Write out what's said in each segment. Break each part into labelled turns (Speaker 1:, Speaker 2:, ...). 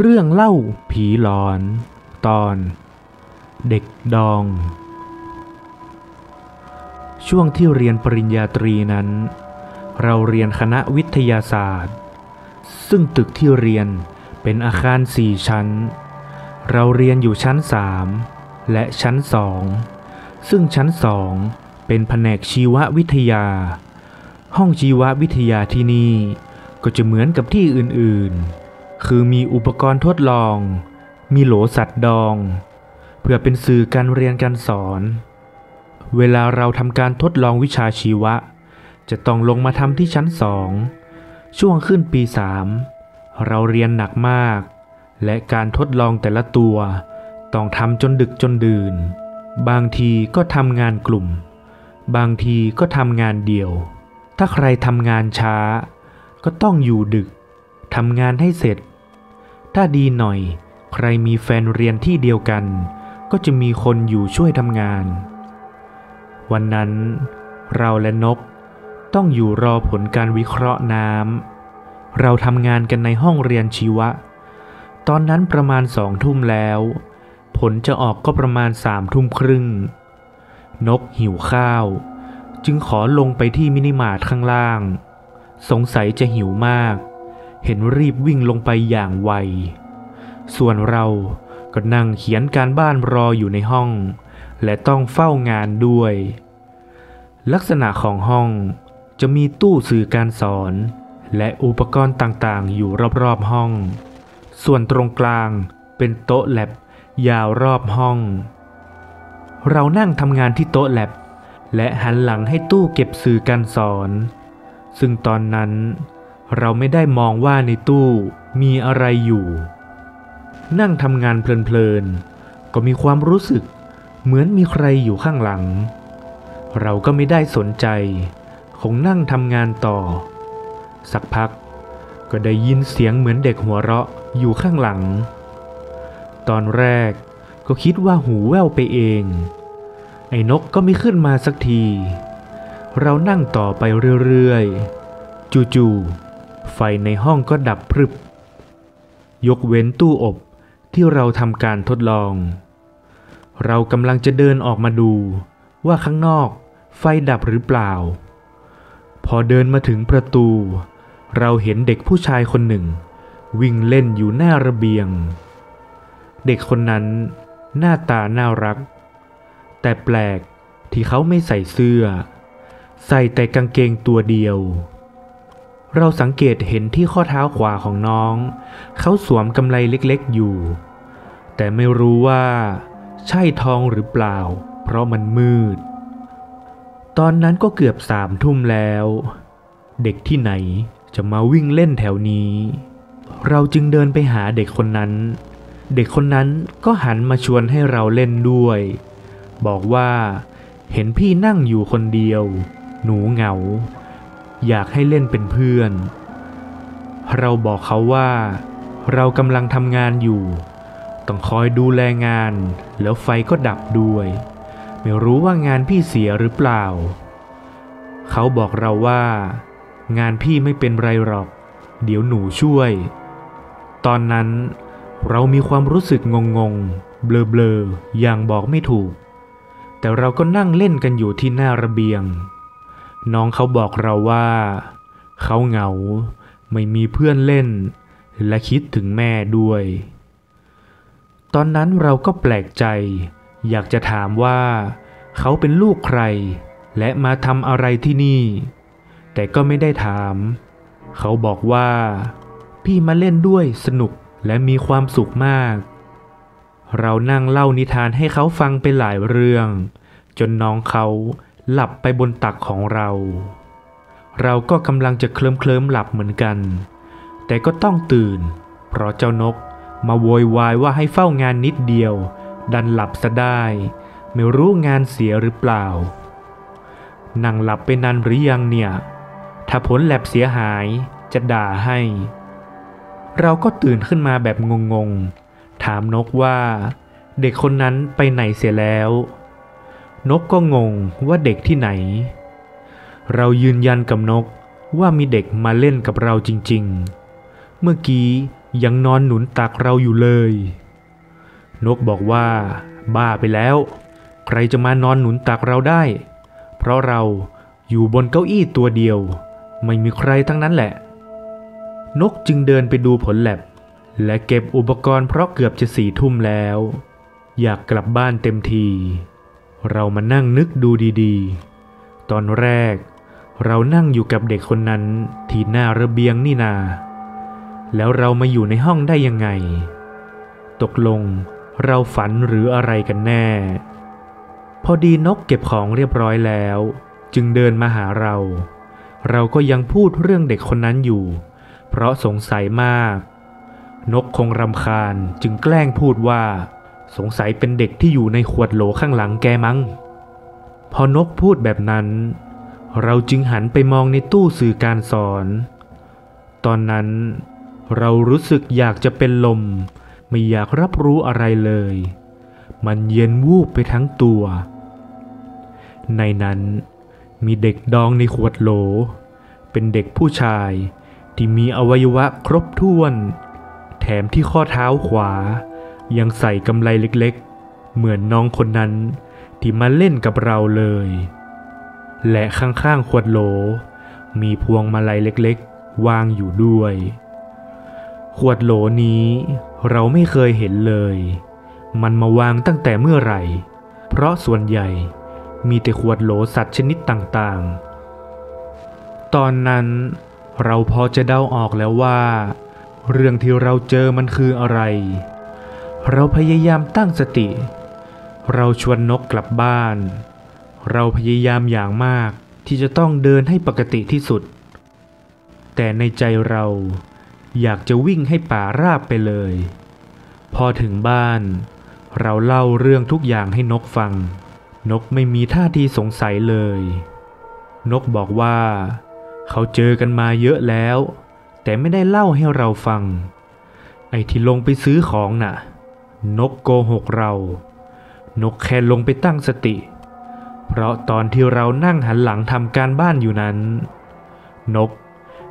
Speaker 1: เรื่องเล่าผีหลอน ตอน เด็กดอง ช่วงที่เรียนปริญญาตรีนั้น เราเรียนคณะวิทยาศาสตร์ ซึ่งตึกที่เรียนเป็นอาคารสี่ชั้น เราเรียนอยู่ชั้นสามและชั้นสองซึ่งชั้นสองเป็นแผนกชีววิทยา ห้องชีววิทยาที่นี่ก็จะเหมือนกับที่อื่นๆ คือมีอุปกรณ์ทดลอง มีโหลสัตว์ดอง เพื่อเป็นสื่อการเรียนการสอน เวลาเราทำการทดลองวิชาชีวะ จะต้องลงมาทำที่ชั้นสองช่วงขึ้นปีสามเราเรียนหนักมาก และการทดลองแต่ละตัว ต้องทำจนดึกจนดื่น บางทีก็ทำงานกลุ่ม บางทีก็ทำงานเดี่ยว ถ้าใครทำงานช้า ก็ต้องอยู่ดึกทำงานให้เสร็จ ถ้าดีหน่อย ใครมีแฟนเรียนที่เดียวกัน ก็จะมีคนอยู่ช่วยทำงาน วันนั้น เราและนกต้องอยู่รอผลการวิเคราะห์น้ำเราทำงานกันในห้องเรียนชีวะ ตอนนั้นประมาณสองทุ่มแล้ว ผลจะออกก็ประมาณสามทุ่มครึ่ง นกหิวข้าว จึงขอลงไปที่มินิมาร์ทข้างล่าง สงสัยจะหิวมาก เห็นรีบวิ่งลงไปอย่างไว ส่วนเราก็นั่งเขียนการบ้านรออยู่ในห้อง และต้องเฝ้างานด้วย ลักษณะของห้องจะมีตู้สื่อการสอน และอุปกรณ์ต่างๆ อยู่รอบๆห้อง ส่วนตรงกลางเป็นโต๊ะแลบยาวรอบห้อง เรานั่งทำงานที่โต๊ะแลบและหันหลังให้ตู้เก็บสื่อการสอน ซึ่งตอนนั้น เราไม่ได้มองว่าในตู้มีอะไรอยู่ นั่งทำงานเพลินๆ ก็มีความรู้สึกเหมือนมีใครอยู่ข้างหลัง เราก็ไม่ได้สนใจ คงนั่งทำงานต่อ สักพักก็ได้ยินเสียงเหมือนเด็กหัวเราะอยู่ข้างหลัง ตอนแรกก็คิดว่าหูแว่วไปเอง ไอ้นกก็ไม่ขึ้นมาสักที เรานั่งต่อไปเรื่อยๆ จู่ๆ ไฟในห้องก็ดับพรึบ ยกเว้นตู้อบที่เราทำการทดลอง เรากำลังจะเดินออกมาดูว่าข้างนอกไฟดับหรือเปล่า พอเดินมาถึงประตู เราเห็นเด็กผู้ชายคนหนึ่ง วิ่งเล่นอยู่หน้าระเบียง เด็กคนนั้นหน้าตาน่ารัก แต่แปลกที่เขาไม่ใส่เสื้อ ใส่แต่กางเกงตัวเดียว เราสังเกตเห็นที่ข้อเท้าขวาของน้อง เขาสวมกำไลเล็กๆอยู่ แต่ไม่รู้ว่า ใช่ทองหรือเปล่า เพราะมันมืด ตอนนั้นก็เกือบสามทุ่มแล้ว เด็กที่ไหนจะมาวิ่งเล่นแถวนี้ เราจึงเดินไปหาเด็กคนนั้น เด็กคนนั้นก็หันมาชวนให้เราเล่นด้วย บอกว่า เห็นพี่นั่งอยู่คนเดียว หนูเหงา อยากให้เล่นเป็นเพื่อน เราบอกเขาว่า เรากำลังทำงานอยู่ ต้องคอยดูแลงาน แล้วไฟก็ดับด้วย ไม่รู้ว่างานพี่เสียหรือเปล่า เขาบอกเราว่า งานพี่ไม่เป็นไรหรอก เดี๋ยวหนูช่วย ตอนนั้นเรามีความรู้สึกงงงๆเบลอๆอย่างบอกไม่ถูก แต่เราก็นั่งเล่นกันอยู่ที่หน้าระเบียง น้องเขาบอกเราว่า เขาเหงา ไม่มีเพื่อนเล่น และคิดถึงแม่ด้วย ตอนนั้นเราก็แปลกใจ อยากจะถามว่า เขาเป็นลูกใคร และมาทำอะไรที่นี่ แต่ก็ไม่ได้ถาม เขาบอกว่า พี่มาเล่นด้วยสนุกและมีความสุขมาก เรานั่งเล่านิทานให้เขาฟังไปหลายเรื่อง จนน้องเขา หลับไปบนตักของเรา เราก็กำลังจะเคลิ้มเคลิ้มหลับเหมือนกัน แต่ก็ต้องตื่น เพราะเจ้านกมาโวยวายว่าให้เฝ้างานนิดเดียว ดันหลับซะได้ ไม่รู้งานเสียหรือเปล่า นั่งหลับไปนานหรือยังเนี่ย ถ้าผลแลบเสียหายจะด่าให้ เราก็ตื่นขึ้นมาแบบงงๆ ถามนกว่า เด็กคนนั้นไปไหนเสียแล้ว นกก็งงว่าเด็กที่ไหน เรายืนยันกับนกว่ามีเด็กมาเล่นกับเราจริงๆ เมื่อกี้ยังนอนหนุนตักเราอยู่เลย นกบอกว่า บ้าไปแล้ว ใครจะมานอนหนุนตักเราได้ เพราะเราอยู่บนเก้าอี้ตัวเดียว ไม่มีใครทั้งนั้นแหละ นกจึงเดินไปดูผลแลบ และเก็บอุปกรณ์เพราะเกือบจะสี่ทุ่มแล้ว อยากกลับบ้านเต็มที เรามานั่งนึกดูดีๆ ตอนแรก เรานั่งอยู่กับเด็กคนนั้นที่หน้าระเบียงนี่นา แล้วเรามาอยู่ในห้องได้ยังไง ตกลงเราฝันหรืออะไรกันแน่ พอดีนกเก็บของเรียบร้อยแล้ว จึงเดินมาหาเรา เราก็ยังพูดเรื่องเด็กคนนั้นอยู่ เพราะสงสัยมาก นกคงรำคาญจึงแกล้งพูดว่า สงสัยเป็นเด็กที่อยู่ในขวดโหลข้างหลังแกมั้ง พอนกพูดแบบนั้น เราจึงหันไปมองในตู้สื่อการสอน ตอนนั้นเรารู้สึกอยากจะเป็นลม ไม่อยากรับรู้อะไรเลย มันเย็นวูบไปทั้งตัว ในนั้นมีเด็กดองในขวดโหล เป็นเด็กผู้ชายที่มีอวัยวะครบถ้วน แถมที่ข้อเท้าขวา ยังใส่กำไลเล็กๆ เหมือนน้องคนนั้นที่มาเล่นกับเราเลย และข้างๆขวดโหล มีพวงมาลัยเล็กๆ วางอยู่ด้วย ขวดโหลนี้เราไม่เคยเห็นเลย มันมาวางตั้งแต่เมื่อไหร่ เพราะส่วนใหญ่มีแต่ขวดโหลสัตว์ชนิดต่างๆ ตอนนั้นเราพอจะเดาออกแล้วว่า เรื่องที่เราเจอมันคืออะไร เราพยายามตั้งสติ เราชวนนกกลับบ้าน เราพยายามอย่างมากที่จะต้องเดินให้ปกติที่สุด แต่ในใจเราอยากจะวิ่งให้ป่าราบไปเลย พอถึงบ้าน เราเล่าเรื่องทุกอย่างให้นกฟัง นกไม่มีท่าทีสงสัยเลย นกบอกว่า เขาเจอกันมาเยอะแล้ว แต่ไม่ได้เล่าให้เราฟัง ไอ้ที่ลงไปซื้อของน่ะ นกโกหกเรา นกแค่ลงไปตั้งสติ เพราะตอนที่เรานั่งหันหลังทำการบ้านอยู่นั้น นก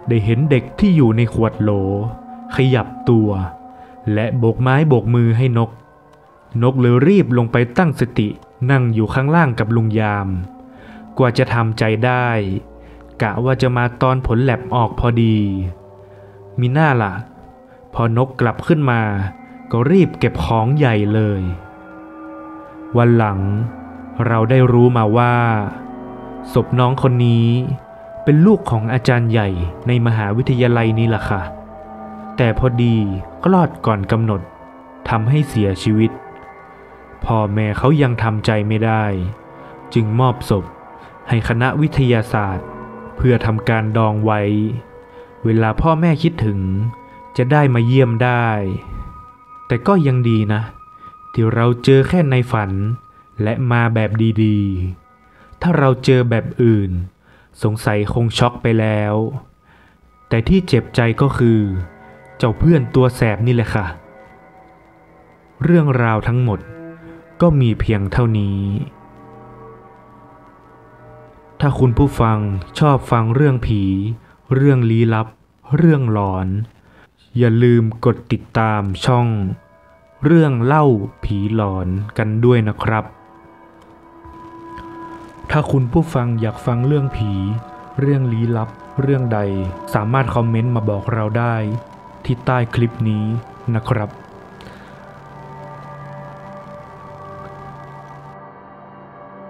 Speaker 1: ได้เห็นเด็กที่อยู่ในขวดโหล ขยับตัว และโบกไม้โบกมือให้นก นกเลยรีบลงไปตั้งสตินั่งอยู่ข้างล่างกับลุงยาม กว่าจะทำใจได้ กะว่าจะมาตอนผลแลบออกพอดี มีหน้าล่ะ พอนกกลับขึ้นมา ก็รีบเก็บของใหญ่เลย วันหลังเราได้รู้มาว่า ศพน้องคนนี้เป็นลูกของอาจารย์ใหญ่ในมหาวิทยาลัยนี้ล่ะค่ะ แต่พอดีคลอดก่อนกำหนดทำให้เสียชีวิต พ่อแม่เขายังทำใจไม่ได้ จึงมอบศพให้คณะวิทยาศาสตร์ เพื่อทำการดองไว้ เวลาพ่อแม่คิดถึงจะได้มาเยี่ยมได้ แต่ก็ยังดีนะ ที่เราเจอแค่ในฝัน และมาแบบดีๆ ถ้าเราเจอแบบอื่น สงสัยคงช็อกไปแล้ว แต่ที่เจ็บใจก็คือ เจ้าเพื่อนตัวแสบนี่แหละค่ะ เรื่องราวทั้งหมดก็มีเพียงเท่านี้ ถ้าคุณผู้ฟังชอบฟังเรื่องผี เรื่องลี้ลับ เรื่องหลอน อย่าลืมกดติดตามช่อง เรื่องเล่าผีหลอนกันด้วยนะครับ ถ้าคุณผู้ฟังอยากฟังเรื่องผี เรื่องลี้ลับ เรื่องใด สามารถคอมเมนต์มาบอกเราได้ ที่ใต้คลิปนี้นะครับ